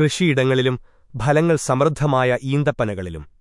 കൃഷിയിടങ്ങളിലും ഫലങ്ങൾ സമൃദ്ധമായ ഈന്തപ്പനകളിലും.